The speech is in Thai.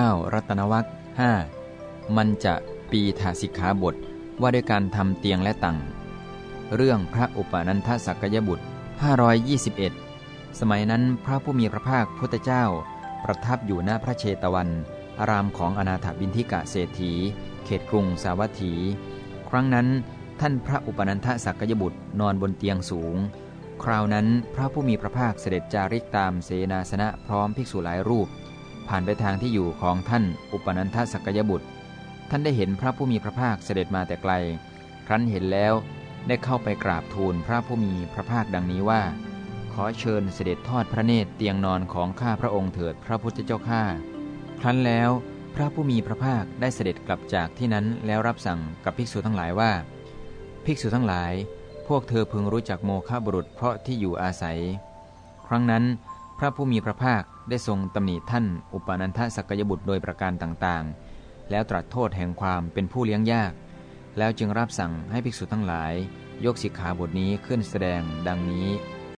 9 รัตนวัคห้ามันจะปีถาสิกขาบทว่าด้วยการทำเตียงและตังเรื่องพระอุปนันทสักยบุตร 521 สมัยนั้นพระผู้มีพระภาคพุทธเจ้า ประทับอยู่หน้าพระเชตวัน อารามของอนาถบินทิกะเศรษฐี เขตกรุงสาวัตถี ครั้งนั้นท่านพระอุปนันทสักยบุตรนอนบนเตียงสูง คราวนั้นพระผู้มีพระภาคเสด็จจาริกตามเสนาสนะพร้อมภิกษุหลายรูป ผ่านไปทางที่อยู่ของท่านอุปนันทสักยบุตร ท่านได้เห็นพระผู้มีพระภาคเสด็จมาแต่ไกล ครั้นเห็นแล้วได้เข้าไปกราบทูลพระผู้มีพระภาคดังนี้ว่า ขอเชิญเสด็จทอดพระเนตรเตียงนอนของข้าพระองค์เถิดพระพุทธเจ้าข้าครั้นแล้วพระผู้มีพระภาคได้เสด็จกลับจากที่นั้นแล้วรับสั่งกับภิกษุทั้งหลายว่า ภิกษุทั้งหลาย พวกเธอพึงรู้จักโมฆะบุรุษเพราะที่อยู่อาศัย ครั้งนั้นพระผู้มีพระภาค ได้ทรงตำหนิท่านอุปนันทสักยบุตรโดยประการต่างๆ แล้วตรัสโทษแห่งความเป็นผู้เลี้ยงยาก แล้วจึงรับสั่งให้ภิกษุทั้งหลาย ยกสิกขาบทนี้ขึ้นแสดงดังนี้